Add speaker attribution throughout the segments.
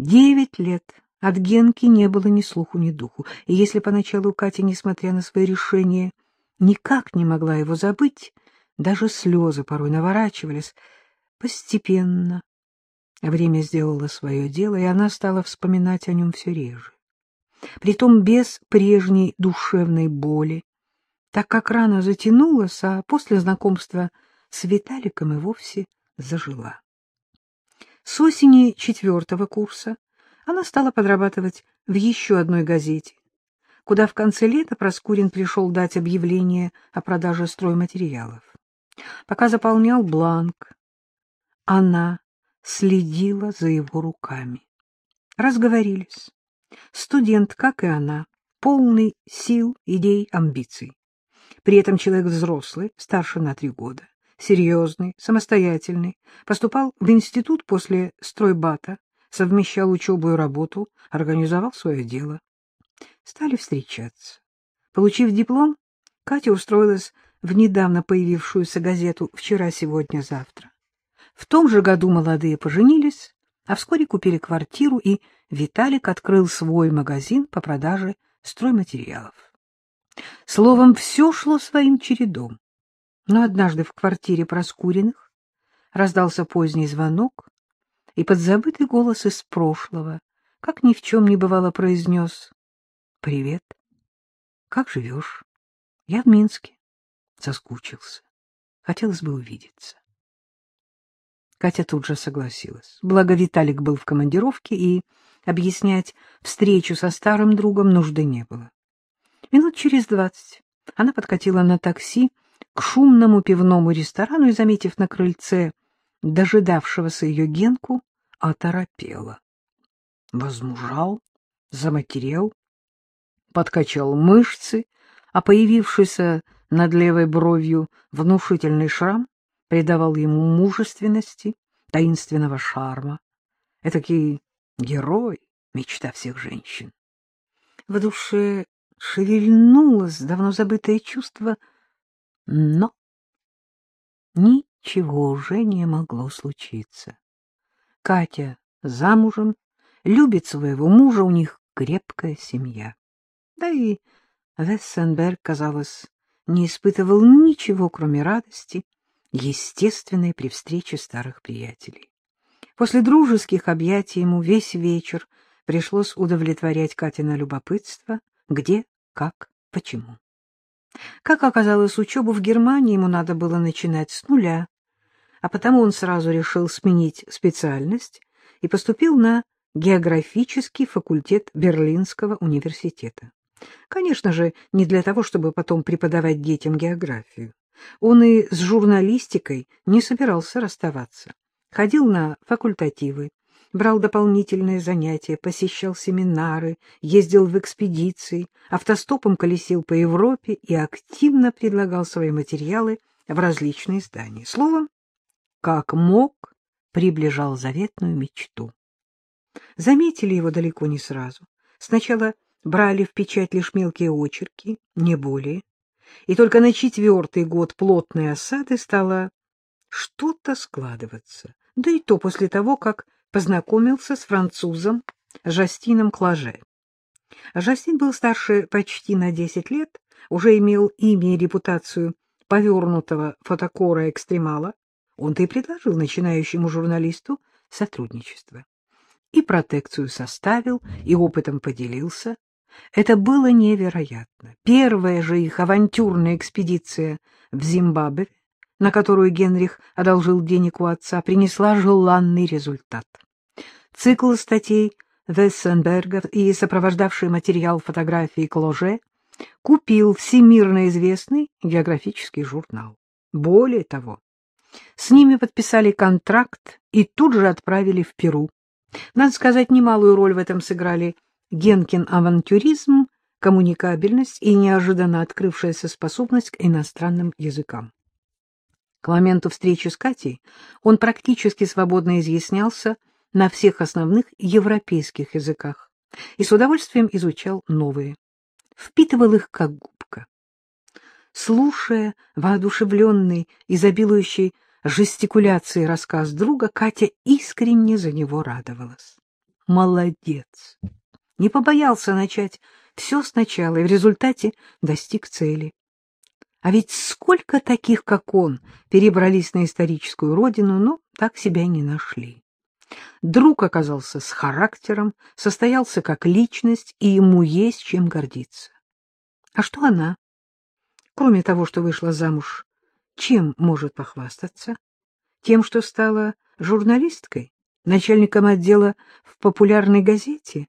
Speaker 1: Девять лет от Генки не было ни слуху, ни духу, и если поначалу Катя, несмотря на свое решение, никак не могла его забыть, даже слезы порой наворачивались, постепенно время сделало свое дело, и она стала вспоминать о нем все реже. Притом без прежней душевной боли, так как рана затянулась, а после знакомства с Виталиком и вовсе зажила. С осени четвертого курса она стала подрабатывать в еще одной газете, куда в конце лета Проскурин пришел дать объявление о продаже стройматериалов. Пока заполнял бланк, она следила за его руками. Разговорились. Студент, как и она, полный сил, идей, амбиций. При этом человек взрослый, старше на три года, серьезный, самостоятельный, поступал в институт после стройбата, совмещал учебу и работу, организовал свое дело. Стали встречаться. Получив диплом, Катя устроилась в недавно появившуюся газету «Вчера, сегодня, завтра». В том же году молодые поженились, а вскоре купили квартиру, и Виталик открыл свой магазин по продаже стройматериалов. Словом, все шло своим чередом. Но однажды в квартире Проскуриных раздался поздний звонок, и подзабытый голос из прошлого, как ни в чем не бывало, произнес «Привет, как живешь? Я в Минске. Соскучился. Хотелось бы увидеться». Катя тут же согласилась. Благо Виталик был в командировке, и объяснять встречу со старым другом нужды не было. Минут через двадцать она подкатила на такси шумному пивному ресторану и, заметив на крыльце дожидавшегося ее Генку, оторопела. Возмужал, заматерел, подкачал мышцы, а появившийся над левой бровью внушительный шрам придавал ему мужественности, таинственного шарма. Этакий герой, мечта всех женщин. В душе шевельнулось давно забытое чувство, но ничего уже не могло случиться. Катя замужем, любит своего мужа, у них крепкая семья. Да и Вессенберг, казалось, не испытывал ничего, кроме радости, естественной при встрече старых приятелей. После дружеских объятий ему весь вечер пришлось удовлетворять Катина любопытство, где, как, почему. Как оказалось, учебу в Германии ему надо было начинать с нуля, а потому он сразу решил сменить специальность и поступил на географический факультет Берлинского университета. Конечно же, не для того, чтобы потом преподавать детям географию. Он и с журналистикой не собирался расставаться. Ходил на факультативы, брал дополнительные занятия, посещал семинары, ездил в экспедиции, автостопом колесил по Европе и активно предлагал свои материалы в различные издания. Словом, как мог, приближал заветную мечту. Заметили его далеко не сразу. Сначала брали в печать лишь мелкие очерки, не более. И только на четвертый год плотной осады стало что-то складываться. Да и то после того, как познакомился с французом Жастином Клаже. Жастин был старше почти на десять лет, уже имел имя и репутацию повернутого фотокора-экстремала. Он-то и предложил начинающему журналисту сотрудничество. И протекцию составил, и опытом поделился. Это было невероятно. Первая же их авантюрная экспедиция в Зимбабве, на которую Генрих одолжил денег у отца, принесла желанный результат. Цикл статей Вессенберга и сопровождавший материал фотографии Кложе купил всемирно известный географический журнал. Более того, с ними подписали контракт и тут же отправили в Перу. Надо сказать, немалую роль в этом сыграли Генкин авантюризм, коммуникабельность и неожиданно открывшаяся способность к иностранным языкам. К моменту встречи с Катей он практически свободно изъяснялся на всех основных европейских языках и с удовольствием изучал новые, впитывал их как губка. Слушая воодушевленный, изобилующий жестикуляцией рассказ друга, Катя искренне за него радовалась. молодец. Не побоялся начать все сначала и в результате достиг цели. А ведь сколько таких, как он, перебрались на историческую родину, но так себя не нашли. Друг оказался с характером, состоялся как личность, и ему есть чем гордиться. А что она? Кроме того, что вышла замуж, чем может похвастаться? Тем, что стала журналисткой, начальником отдела в популярной газете?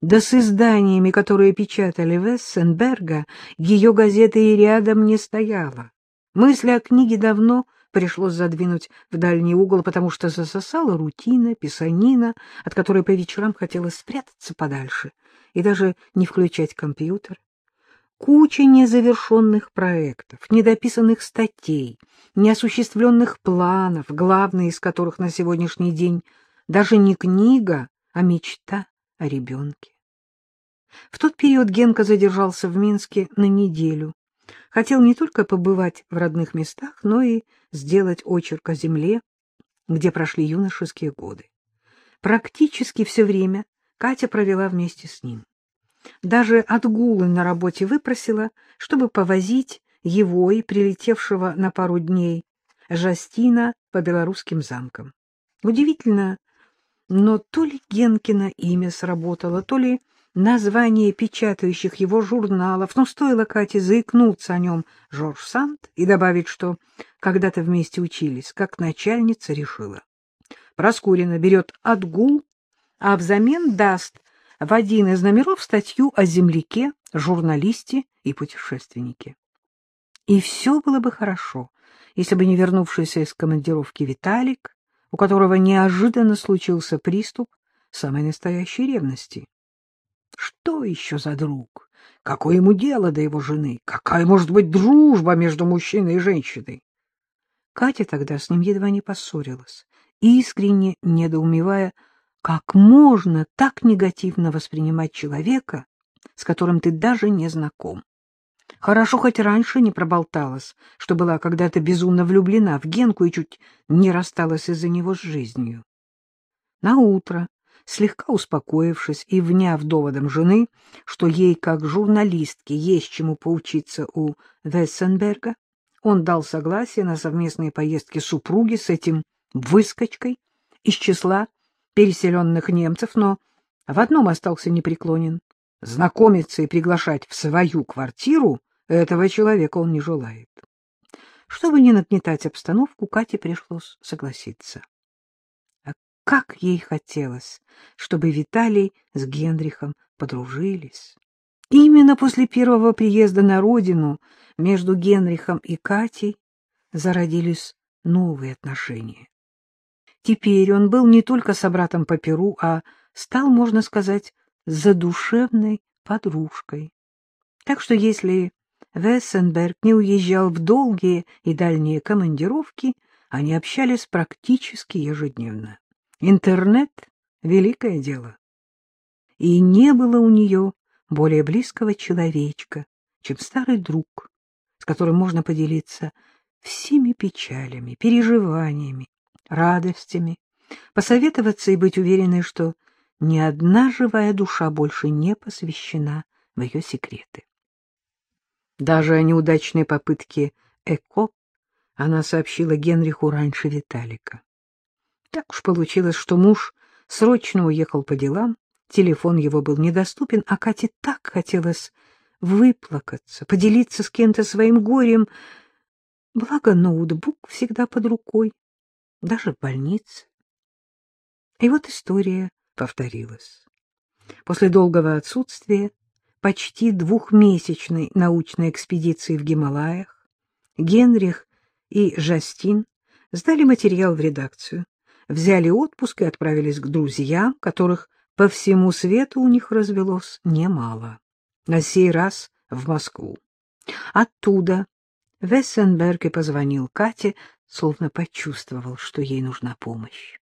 Speaker 1: Да с изданиями, которые печатали Вессенберга, ее газеты и рядом не стояла. Мысли о книге давно пришлось задвинуть в дальний угол, потому что засосала рутина, писанина, от которой по вечерам хотелось спрятаться подальше и даже не включать компьютер. Куча незавершенных проектов, недописанных статей, неосуществленных планов, главные из которых на сегодняшний день даже не книга, а мечта о ребенке. В тот период Генка задержался в Минске на неделю. Хотел не только побывать в родных местах, но и сделать очерк о земле, где прошли юношеские годы. Практически все время Катя провела вместе с ним. Даже отгулы на работе выпросила, чтобы повозить его и прилетевшего на пару дней Жастина по белорусским замкам. Удивительно, но то ли Генкина имя сработало, то ли название печатающих его журналов, но стоило Кате заикнуться о нем Жорж Санд и добавить, что когда-то вместе учились, как начальница решила. Проскурина берет отгул, а взамен даст в один из номеров статью о земляке, журналисте и путешественнике. И все было бы хорошо, если бы не вернувшийся из командировки Виталик, у которого неожиданно случился приступ самой настоящей ревности. Что еще за друг? Какое ему дело до его жены? Какая может быть дружба между мужчиной и женщиной? Катя тогда с ним едва не поссорилась, искренне недоумевая, как можно так негативно воспринимать человека, с которым ты даже не знаком. Хорошо хоть раньше не проболталась, что была когда-то безумно влюблена в Генку и чуть не рассталась из-за него с жизнью. На утро, слегка успокоившись и вняв доводом жены, что ей, как журналистке, есть чему поучиться у Вессенберга, он дал согласие на совместные поездки супруги с этим выскочкой из числа переселенных немцев, но в одном остался непреклонен. Знакомиться и приглашать в свою квартиру этого человека он не желает. Чтобы не нагнетать обстановку, Кате пришлось согласиться. А как ей хотелось, чтобы Виталий с Генрихом подружились. Именно после первого приезда на родину между Генрихом и Катей зародились новые отношения. Теперь он был не только собратом по перу, а стал, можно сказать, задушевной подружкой. Так что если Вессенберг не уезжал в долгие и дальние командировки, они общались практически ежедневно. Интернет — великое дело. И не было у нее более близкого человечка, чем старый друг, с которым можно поделиться всеми печалями, переживаниями, радостями, посоветоваться и быть уверенной, что ни одна живая душа больше не посвящена в ее секреты. Даже о неудачной попытке ЭКО она сообщила Генриху раньше Виталика. Так уж получилось, что муж срочно уехал по делам, телефон его был недоступен, а Кате так хотелось выплакаться, поделиться с кем-то своим горем. Благо ноутбук всегда под рукой, даже в больнице. И вот история повторилась. После долгого отсутствия, почти двухмесячной научной экспедиции в Гималаях, Генрих и Жастин сдали материал в редакцию, взяли отпуск и отправились к друзьям, которых по всему свету у них развелось немало. На сей раз в Москву. Оттуда Вессенберг и позвонил Кате, словно почувствовал, что ей нужна помощь.